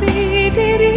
be did